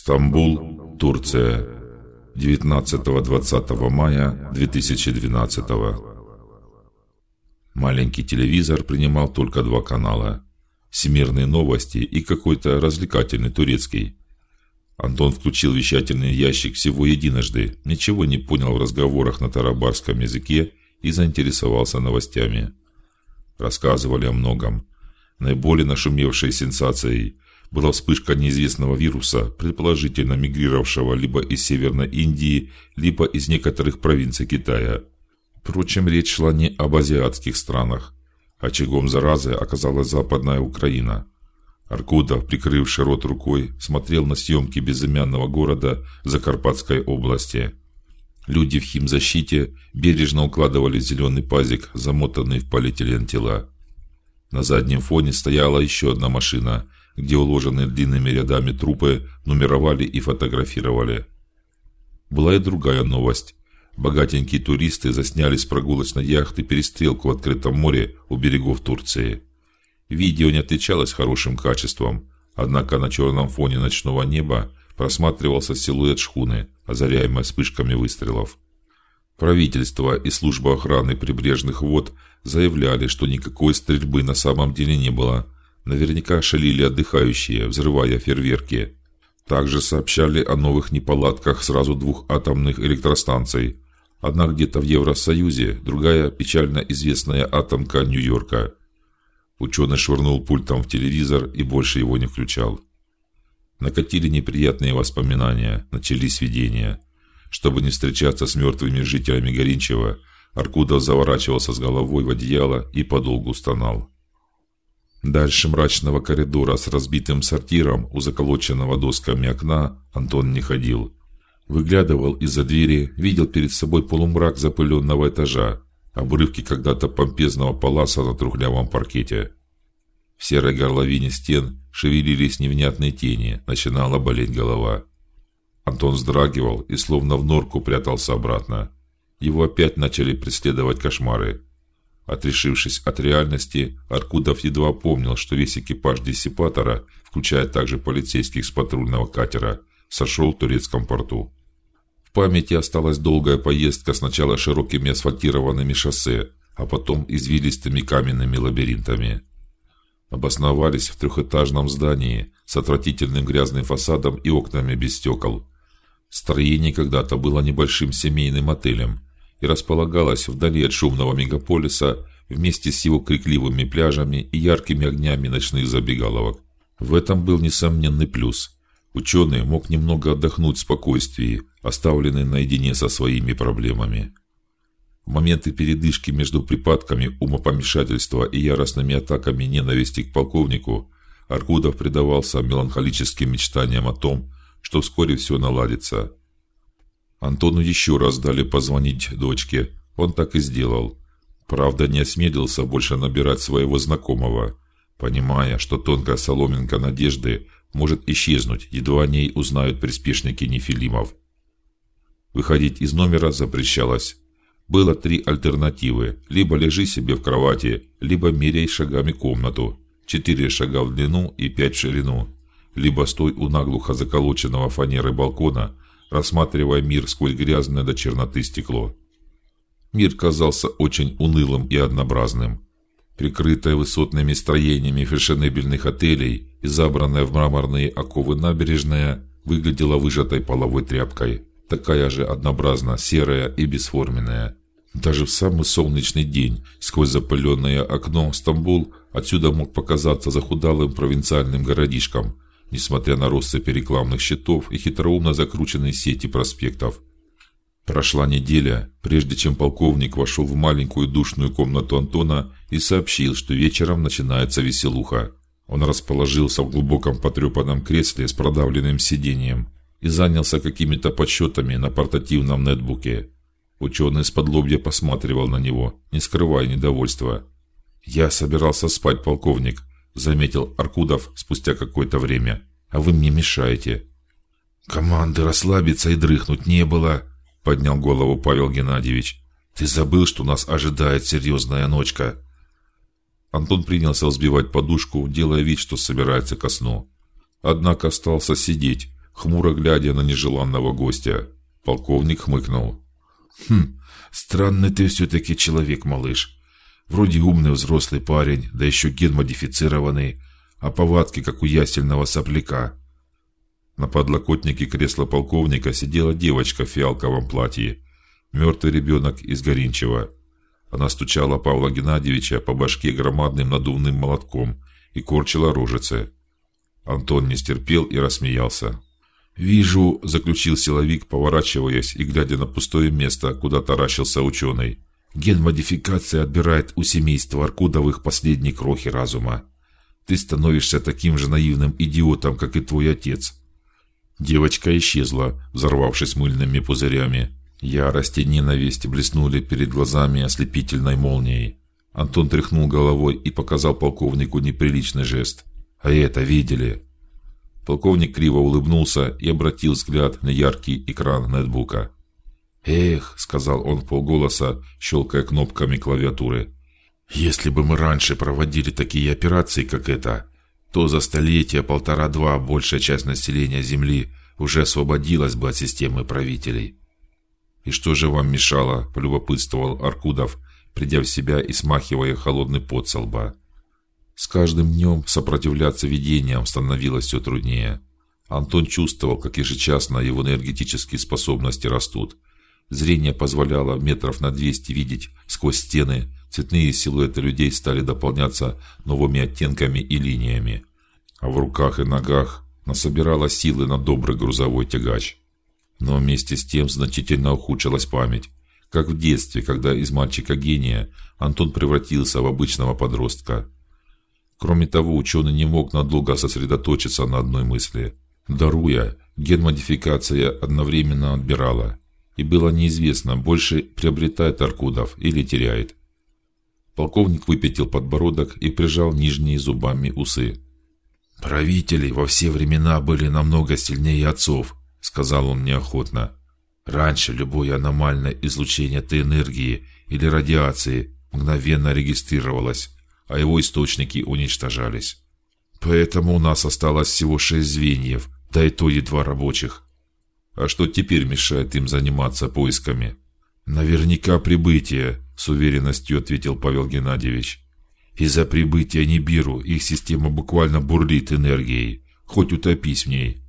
Стамбул, Турция. 19-20 мая 2012. Маленький телевизор принимал только два канала: всемирные новости и какой-то развлекательный турецкий. Антон включил вещательный ящик всего единожды, ничего не понял в разговорах на тарабарском языке и заинтересовался новостями. Рассказывали о многом. Наиболее нашумевшей сенсацией была вспышка неизвестного вируса, предположительно мигрировавшего либо из Северной Индии, либо из некоторых провинций Китая. Впрочем, речь шла не об азиатских странах. Очагом заразы оказалась Западная Украина. Аркудов, прикрывший рот рукой, смотрел на съемки безымянного города Закарпатской области. Люди в химзащите бережно укладывали зеленый пазик, замотанный в полиэтилен тела. На заднем фоне стояла еще одна машина, где уложенные длинными рядами трупы нумеровали и фотографировали. Была и другая новость. Богатенькие туристы засняли с прогулочной яхты перестрелку в открытом море у берегов Турции. Видео не отличалось хорошим качеством, однако на черном фоне ночного неба просматривался силуэт шхуны, озаряемой вспышками выстрелов. Правительство и служба охраны прибрежных вод заявляли, что никакой стрельбы на самом деле не было. Наверняка шалили отдыхающие, взрывая фейерверки. Также сообщали о новых неполадках сразу двух атомных электростанций. Одна где-то в Евросоюзе, другая печально известная атомка Нью-Йорка. Ученый швырнул пультом в телевизор и больше его не включал. Накатили неприятные воспоминания, начались видения. Чтобы не встречаться с мертвыми жителями Горинчева, Аркудов заворачивался с головой в одеяло и подолгу стонал. Дальше мрачного коридора с разбитым сортиром у заколоченного досками окна Антон не ходил. Выглядывал из-за двери, видел перед собой полумрак запыленного этажа, обрывки когда-то помпезного паласа на трухлявом паркете. В серой горловине стен шевелились невнятные тени, начинала болеть голова. Антон вздрагивал и словно в норку прятался обратно. Его опять начали преследовать кошмары. Отрешившись от реальности, Аркудов едва помнил, что весь экипаж диссипатора, включая также полицейских с патрульного катера, сошел в турецком порту. В памяти осталась долгая поездка сначала широкими асфальтированными шоссе, а потом извилистыми каменными лабиринтами. Обосновались в трехэтажном здании с отвратительным грязным фасадом и окнами без стекол. Строение когда-то было небольшим семейным отелем и располагалось вдали от шумного мегаполиса вместе с его крикливыми пляжами и яркими огнями ночных забегаловок. В этом был несомненный плюс. Ученый мог немного отдохнуть в спокойствии, оставленный наедине со своими проблемами. В моменты передышки между припадками умопомешательства и яростными атаками ненависти к полковнику Аркудов предавался меланхолическим мечтаниям о том, что вскоре все наладится. Антону еще раз дали позвонить дочке. Он так и сделал. Правда, не осмелился больше набирать своего знакомого, понимая, что тонкая соломинка надежды может исчезнуть, едва о ней узнают приспешники Нефилимов. Выходить из номера запрещалось. Было три альтернативы: либо лежи себе в кровати, либо меряй шагами комнату. Четыре шага в длину и пять в ширину. Либо стой у наглухо заколоченного фанеры балкона, рассматривая мир сквозь грязное до черноты стекло. Мир казался очень унылым и однообразным. Прикрытая высотными строениями фешенебельных отелей и забранная в мраморные оковы набережная выглядела выжатой половой тряпкой, такая же однообразно серая и бесформенная. Даже в самый солнечный день сквозь запыленное окно Стамбул отсюда мог показаться захудалым провинциальным городишком, несмотря на россыпь рекламных щитов и хитроумно закрученные сети проспектов. Прошла неделя, прежде чем полковник вошел в маленькую душную комнату Антона и сообщил, что вечером начинается веселуха. Он расположился в глубоком потрепанном кресле с продавленным сиденьем и занялся какими-то подсчетами на портативном нетбуке. Ученый с подлобья посматривал на него, не скрывая недовольства. Я собирался спать, полковник, заметил Аркудов спустя какое-то время. А вы мне мешаете. Команды расслабиться и дрыхнуть не было, поднял голову Павел Геннадьевич. Ты забыл, что нас ожидает серьезная ночка. Антон принялся взбивать подушку, делая вид, что собирается ко сну. Однако остался сидеть, хмуро глядя на нежеланного гостя. Полковник хмыкнул. Хм, странный ты все-таки человек, малыш. Вроде умный взрослый парень, да еще ген модифицированный, а повадки как у ясельного сопляка. На подлокотнике кресла полковника сидела девочка в фиалковом платье, мертвый ребенок из Горинчева. Она стучала Павла Геннадьевича по башке громадным надувным молотком и корчила рожицы. Антон не стерпел и рассмеялся. Вижу, заключил силовик, поворачиваясь и глядя на пустое место, куда таращился ученый. Ген-модификация отбирает у семейства Аркудовых последние крохи разума. Ты становишься таким же наивным идиотом, как и твой отец. Девочка исчезла, взорвавшись мыльными пузырями. Ярость и ненависть блеснули перед глазами ослепительной молнией. Антон тряхнул головой и показал полковнику неприличный жест. А это видели? Полковник криво улыбнулся и обратил взгляд на яркий экран ноутбука. Эх, сказал он полголоса, щелкая кнопками клавиатуры. Если бы мы раньше проводили такие операции, как эта, то за столетия полтора-два большая часть населения Земли уже освободилась бы от системы правителей. И что же вам мешало? полюбопытствовал Аркудов, придя в себя и смахивая холодный пот со лба. С каждым днем сопротивляться видениям становилось все труднее. Антон чувствовал, как ежечасно его энергетические способности растут. Зрение позволяло метров на двести видеть сквозь стены. Цветные силуэты людей стали дополняться новыми оттенками и линиями, а в руках и ногах насобирала силы на добрый грузовой тягач. Но вместе с тем значительно ухудшилась память, как в детстве, когда из мальчика гения Антон превратился в обычного подростка. Кроме того, ученый не мог надолго сосредоточиться на одной мысли. Даруя, ген-модификация одновременно отбирала, и было неизвестно, больше приобретает Аркудов или теряет. Полковник выпятил подбородок и прижал нижние зубами усы. Правители во все времена были намного сильнее отцов, сказал он неохотно. Раньше любое аномальное излучение этой энергии или радиации мгновенно регистрировалось, а его источники уничтожались. Поэтому у нас осталось всего шесть звеньев, да и то едва рабочих. А что теперь мешает им заниматься поисками? Наверняка прибытие, с уверенностью ответил Павел Геннадьевич. Из-за прибытия Нибиру их система буквально бурлит энергией, хоть утопись в ней.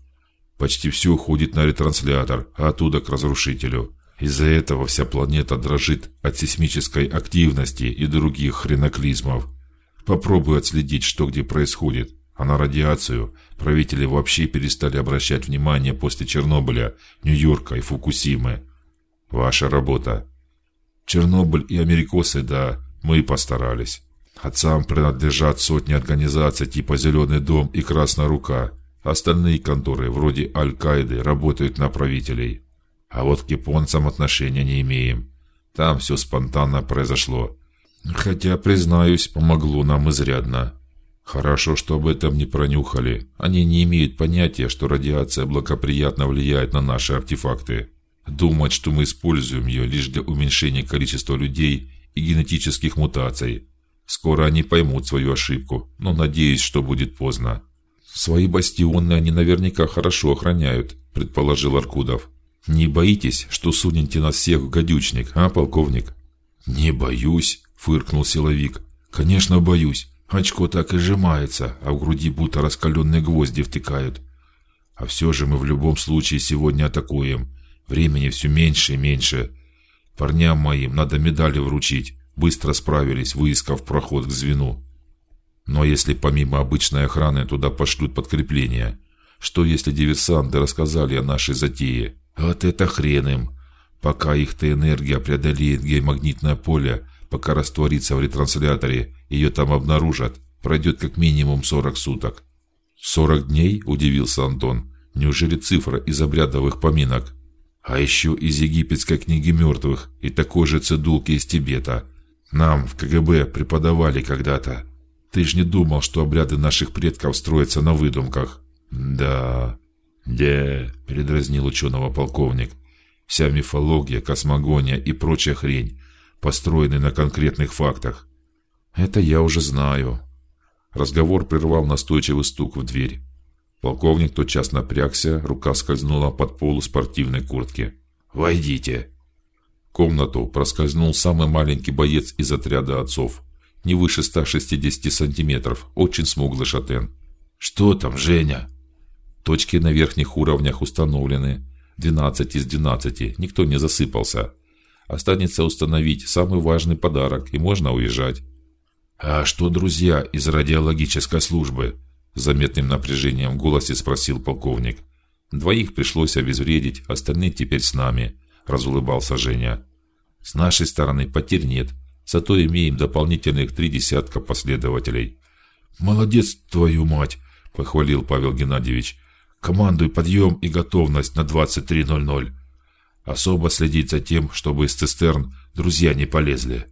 Почти все уходит на ретранслятор, а оттуда к разрушителю. Из-за этого вся планета дрожит от сейсмической активности и других хреноклизмов. Попробуй отследить, что где происходит. А на радиацию правители вообще перестали обращать внимание после Чернобыля, Нью-Йорка и Фукусимы. Ваша работа. Чернобыль и Америкосы, да, мы постарались. Отцам принадлежат сотни организаций типа Зеленый дом и Красная рука. Остальные конторы, вроде Аль-Каиды, работают на правителей. А вот к японцам отношения не имеем. Там все спонтанно произошло. Хотя, признаюсь, помогло нам изрядно. Хорошо, что об этом не пронюхали. Они не имеют понятия, что радиация благоприятно влияет на наши артефакты. Думать, что мы используем ее лишь для уменьшения количества людей и генетических мутаций. Скоро они поймут свою ошибку, но надеюсь, что будет поздно. Свои бастионы они наверняка хорошо охраняют, предположил Аркудов. Не боитесь, что сунете нас всех в гадючник, а, полковник? Не боюсь, фыркнул силовик. Конечно, боюсь. Очко так и сжимается, а в груди будто раскаленные гвозди втыкают. А все же мы в любом случае сегодня атакуем. Времени все меньше и меньше. Парням моим надо медали вручить. Быстро справились, выискав проход к звену. Но если помимо обычной охраны туда пошлют подкрепление, что если диверсанты рассказали о нашей затее? Вот это хрен им. Пока их-то энергия преодолеет геомагнитное поле, пока растворится в ретрансляторе, ее там обнаружат, пройдет как минимум сорок суток. Сорок дней? удивился Антон. Неужели цифра из обрядовых поминок? А еще из египетской книги мертвых и такой же цедулки из Тибета. Нам в КГБ преподавали когда-то. Ты ж не думал, что обряды наших предков строятся на выдумках? Да, да, передразнил ученого полковник. Вся мифология, космогония и прочая хрень построены на конкретных фактах. Это я уже знаю. Разговор прервал настойчивый стук в дверь. Полковник тотчас напрягся, рука скользнула под полу спортивной куртки. Войдите. В комнату проскользнул самый маленький боец из отряда отцов, не выше 160 сантиметров, очень смуглый шатен. Что там, Женя? Точки на верхних уровнях установлены. 12 из 12. Никто не засыпался. Останется установить самый важный подарок, и можно уезжать. А что друзья из радиологической службы? Заметным напряжением в голосе спросил полковник. Двоих пришлось обезвредить, остальные теперь с нами. Разулыбался Женя. С нашей стороны потерь нет, зато имеем дополнительных три десятка последователей. Молодец, твою мать, похвалил Павел Геннадьевич. Командуй подъем и готовность на 23:00. Особо следить за тем, чтобы из цистерн друзья не полезли.